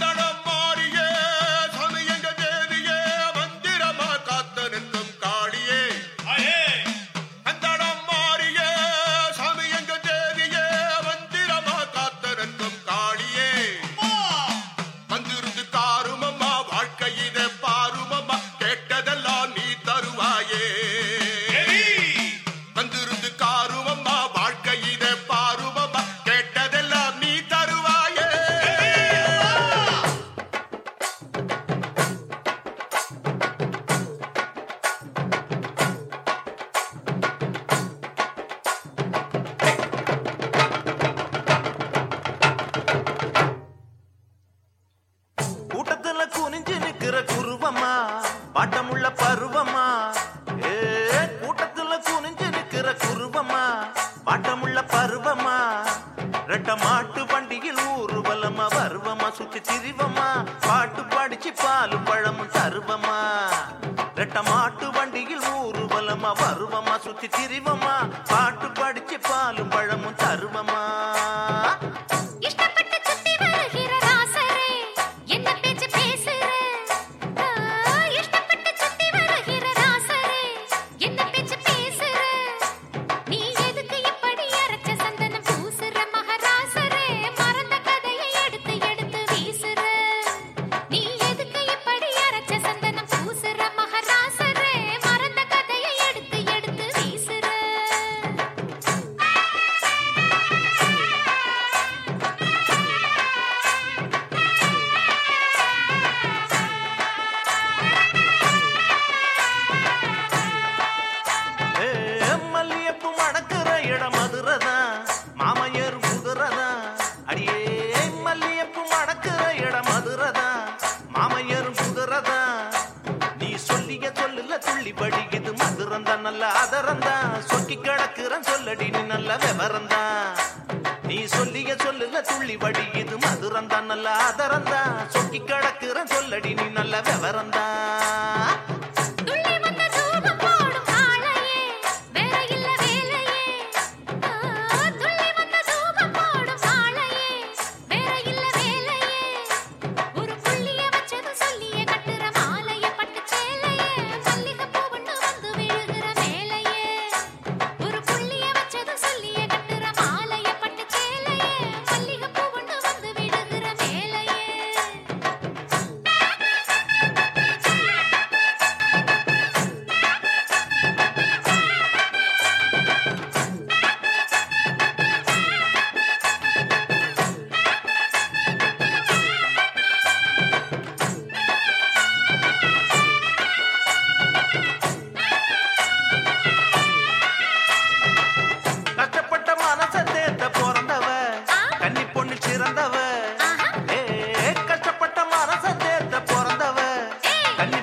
Mandara கட்ட மாட்டு வண்டியில் ஊர்வலமா வருவமா சுத்தி திரிவமா பாட்டு படிச்சு பால் பழம் தருவமா. ரெட்ட மாட்டு வண்டியில் ஊர்வலமா வருவமா சுத்தி திரிவமா பாட்டு படிச்சு பாலும் பழமும் தருவமா. நல்ல அதரந்தான் சொக்கி கிடக்குறன் சொல்லடி நீ நல்ல விவரந்தான் நீ சொல்லிய சொல்லுல துள்ளி வடி இது மதுரந்தான் நல்ல அதரந்தான் சொக்கி கிடக்குறன் சொல்லடி நீ நல்ல விவரந்தான் கண்ணி